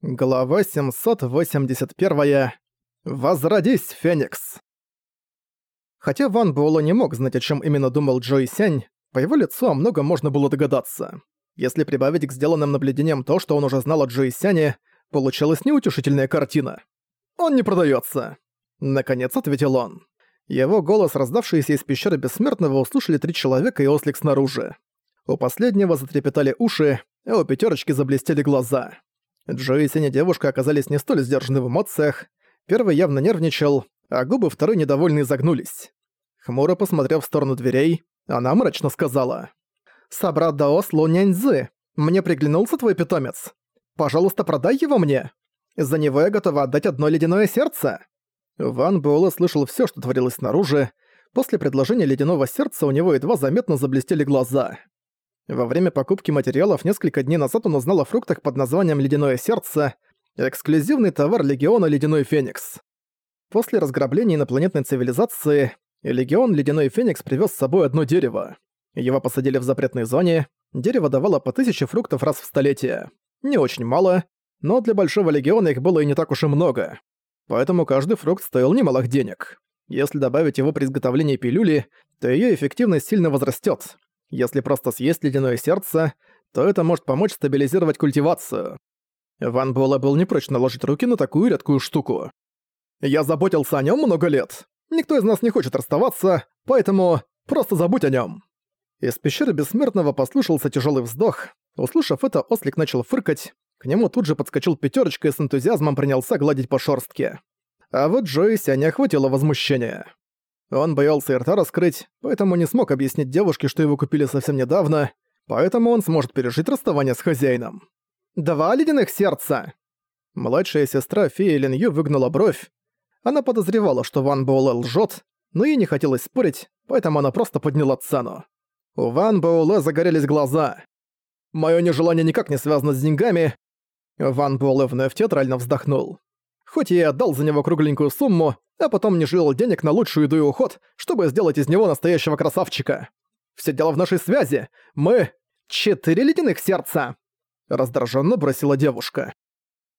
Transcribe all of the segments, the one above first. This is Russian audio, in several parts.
Глава 781. Возродись, Феникс! Хотя Ван Буэлло не мог знать, о чем именно думал Джо Сянь, по его лицу о многом можно было догадаться. Если прибавить к сделанным наблюдениям то, что он уже знал о Джо и Сяне, получилась неутешительная картина. «Он не продается. Наконец ответил он. Его голос, раздавшийся из пещеры Бессмертного, услышали три человека и ослик снаружи. У последнего затрепетали уши, а у пятерочки заблестели глаза. Джо и Сеня девушка оказались не столь сдержаны в эмоциях. Первый явно нервничал, а губы второй недовольно изогнулись. Хмуро посмотрев в сторону дверей, она мрачно сказала. «Собрат Даос Лу Няньзы, мне приглянулся твой питомец. Пожалуйста, продай его мне. За него я готова отдать одно ледяное сердце». Ван Буэлэ слышал все, что творилось снаружи. После предложения ледяного сердца у него едва заметно заблестели глаза. Во время покупки материалов несколько дней назад он узнал о фруктах под названием «Ледяное сердце», эксклюзивный товар Легиона «Ледяной Феникс». После разграбления инопланетной цивилизации, Легион «Ледяной Феникс» привез с собой одно дерево. Его посадили в запретной зоне, дерево давало по тысяче фруктов раз в столетие. Не очень мало, но для Большого Легиона их было и не так уж и много. Поэтому каждый фрукт стоил немалых денег. Если добавить его при изготовлении пилюли, то ее эффективность сильно возрастет. Если просто съесть ледяное сердце, то это может помочь стабилизировать культивацию. Ван Буэлэ был не прочь наложить руки на такую редкую штуку. «Я заботился о нем много лет. Никто из нас не хочет расставаться, поэтому просто забудь о нем. Из пещеры Бессмертного послышался тяжелый вздох. Услышав это, ослик начал фыркать. К нему тут же подскочил пятерочка и с энтузиазмом принялся гладить по шорстке. А вот Джойся не охватило возмущение. Он боялся и рта раскрыть, поэтому не смог объяснить девушке, что его купили совсем недавно, поэтому он сможет пережить расставание с хозяином. «Два ледяных сердца!» Младшая сестра феи Лин Ю выгнула бровь. Она подозревала, что Ван Боулэ лжет, но ей не хотелось спорить, поэтому она просто подняла цену. У Ван Боулэ загорелись глаза. «Моё нежелание никак не связано с деньгами». Ван Боулэ вновь театрально вздохнул. Хоть я и отдал за него кругленькую сумму, а потом не жалел денег на лучшую еду и уход, чтобы сделать из него настоящего красавчика. Все дело в нашей связи. Мы... Четыре ледяных сердца!» Раздраженно бросила девушка.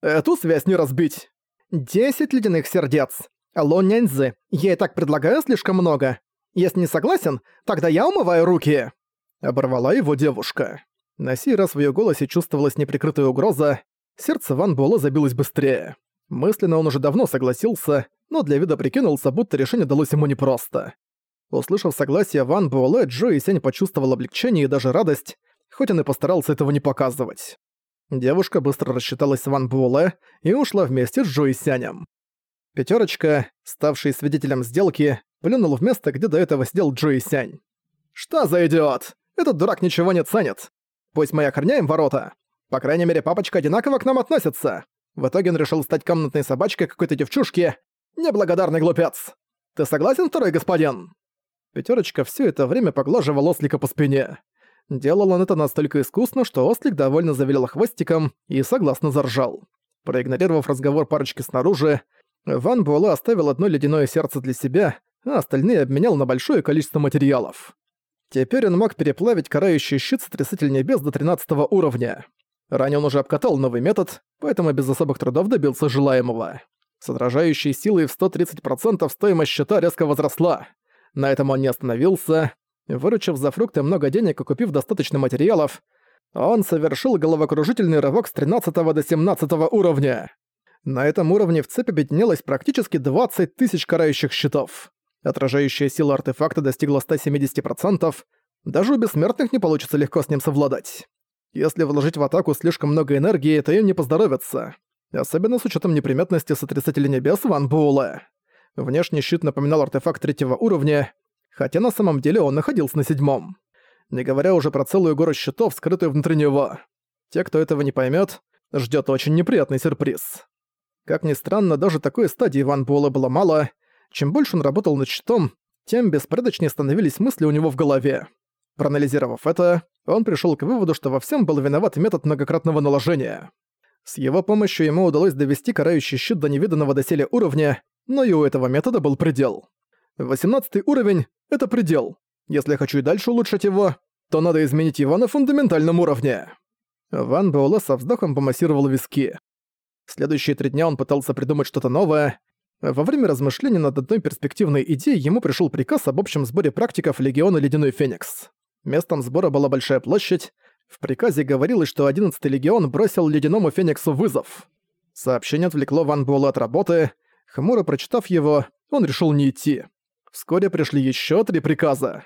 «Эту связь не разбить!» «Десять ледяных сердец! Алло, няньзы, я и так предлагаю слишком много. Если не согласен, тогда я умываю руки!» Оборвала его девушка. На сей раз в её голосе чувствовалась неприкрытая угроза, сердце Ван Буэлэ забилось быстрее. Мысленно он уже давно согласился, но для вида прикинулся, будто решение далось ему непросто. Услышав согласие Ван Буэлэ, Джо и Сень почувствовал облегчение и даже радость, хоть он и постарался этого не показывать. Девушка быстро рассчиталась с Ван Буэлэ и ушла вместе с Джо и Сянем. Пятерочка, ставший свидетелем сделки, плюнул в место, где до этого сидел Джо и Сянь. «Что за идиот? Этот дурак ничего не ценит. Пусть мы охраняем ворота. По крайней мере, папочка одинаково к нам относится. В итоге он решил стать комнатной собачкой какой-то девчушки. Неблагодарный глупец. Ты согласен, второй господин?» Пятерочка все это время поглаживал ослика по спине. Делал он это настолько искусно, что ослик довольно завилял хвостиком и согласно заржал. Проигнорировав разговор парочки снаружи, Ван Буэлэ оставил одно ледяное сердце для себя, а остальные обменял на большое количество материалов. Теперь он мог переплавить карающий щит Сотрясатель Небес до 13 уровня. Ранее он уже обкатал новый метод, поэтому без особых трудов добился желаемого. С отражающей силой в 130% стоимость счета резко возросла. На этом он не остановился. Выручив за фрукты много денег и купив достаточно материалов, он совершил головокружительный рывок с 13 до 17 уровня. На этом уровне в цепи объединилось практически 20 тысяч карающих щитов. Отражающая сила артефакта достигла 170%, даже у бессмертных не получится легко с ним совладать. Если вложить в атаку слишком много энергии, то им не поздоровится. Особенно с учетом неприметности Сотрясателя Небес Ван Буэлэ. Внешний щит напоминал артефакт третьего уровня, хотя на самом деле он находился на седьмом. Не говоря уже про целую гору щитов, скрытую внутри него. Те, кто этого не поймет, ждет очень неприятный сюрприз. Как ни странно, даже такой стадии Ван Буэлэ было мало. Чем больше он работал над щитом, тем беспорядочнее становились мысли у него в голове. Проанализировав это, он пришел к выводу, что во всем был виноват метод многократного наложения. С его помощью ему удалось довести карающий щит до невиданного доселе уровня, но и у этого метода был предел. 18 уровень — это предел. Если я хочу и дальше улучшить его, то надо изменить его на фундаментальном уровне. Ван Буэлэ со вздохом помассировал виски. следующие три дня он пытался придумать что-то новое. Во время размышлений над одной перспективной идеей ему пришел приказ об общем сборе практиков Легиона Ледяной Феникс. Местом сбора была большая площадь. В приказе говорилось, что 11-й легион бросил Ледяному Фениксу вызов. Сообщение отвлекло Ван Буэлла от работы. Хмуро прочитав его, он решил не идти. Вскоре пришли еще три приказа.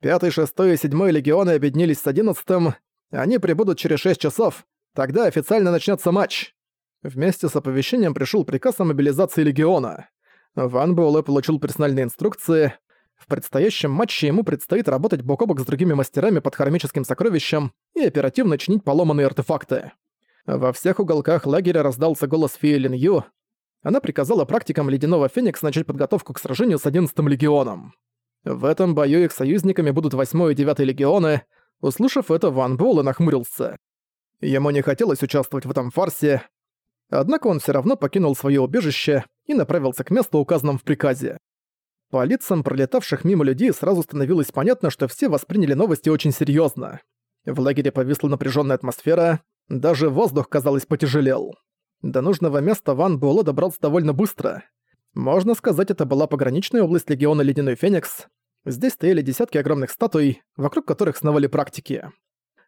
Пятый, шестой и седьмой легионы объединились с одиннадцатым. Они прибудут через шесть часов. Тогда официально начнется матч. Вместе с оповещением пришел приказ о мобилизации легиона. Ван Буэлэ получил персональные инструкции. В предстоящем матче ему предстоит работать бок о бок с другими мастерами под хромическим сокровищем и оперативно чинить поломанные артефакты. Во всех уголках лагеря раздался голос Фии Лин Ю. Она приказала практикам Ледяного Феникс начать подготовку к сражению с 11-м легионом. В этом бою их союзниками будут 8 и 9 легионы. Услышав это, Ван Буэлэ нахмурился. Ему не хотелось участвовать в этом фарсе, Однако он все равно покинул свое убежище и направился к месту, указанному в приказе. По лицам пролетавших мимо людей сразу становилось понятно, что все восприняли новости очень серьезно. В лагере повисла напряженная атмосфера, даже воздух, казалось, потяжелел. До нужного места Ван Буэлэ добрался довольно быстро. Можно сказать, это была пограничная область Легиона Ледяной Феникс. Здесь стояли десятки огромных статуй, вокруг которых сновали практики.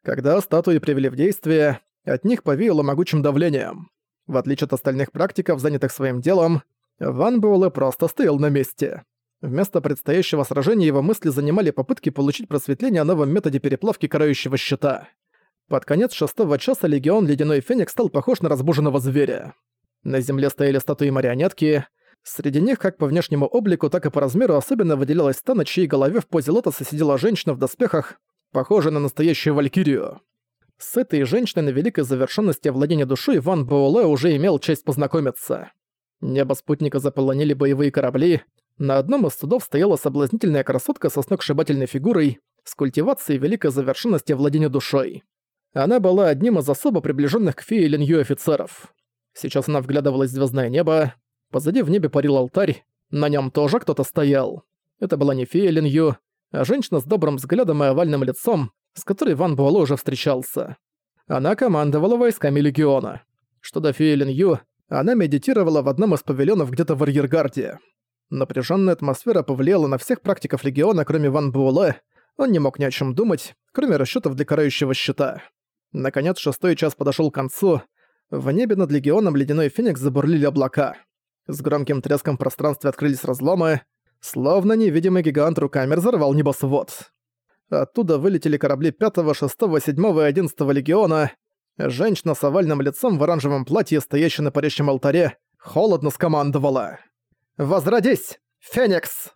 Когда статуи привели в действие, от них повеяло могучим давлением. В отличие от остальных практиков, занятых своим делом, Ван Буэлэ просто стоял на месте. Вместо предстоящего сражения его мысли занимали попытки получить просветление о новом методе переплавки карающего щита. Под конец шестого часа Легион Ледяной Феникс стал похож на разбуженного зверя. На земле стояли статуи марионетки. Среди них, как по внешнему облику, так и по размеру, особенно выделялась та, на чьей голове в позе лотоса сидела женщина в доспехах, похожая на настоящую валькирию. С этой женщиной на великой завершенности владения душой Ван Буэлэ уже имел честь познакомиться. Небо спутника заполонили боевые корабли. На одном из судов стояла соблазнительная красотка со сногсшибательной фигурой, с культивацией великой завершенности владения душой. Она была одним из особо приближенных к фее Линью офицеров. Сейчас она вглядывалась в звездное небо. Позади в небе парил алтарь, на нем тоже кто-то стоял. Это была не фея Линью, а женщина с добрым взглядом и овальным лицом, с которой Ван Буэлэ уже встречался. Она командовала войсками Легиона. Что до Фейлин Ю, она медитировала в одном из павильонов где-то в арьергарде. Напряженная атмосфера повлияла на всех практиков Легиона, кроме Ван Буэлэ. Он не мог ни о чем думать, кроме расчетов для карающего щита. Наконец, шестой час подошел к концу. В небе над Легионом Ледяной Феникс забурлили облака. С громким треском в пространстве открылись разломы. Словно невидимый гигант руками разорвал небосвод. Оттуда вылетели корабли 5, 6, 7 и 11 легиона. Женщина с овальным лицом в оранжевом платье, стоящая на парящем алтаре, холодно скомандовала. «Возродись, Феникс!»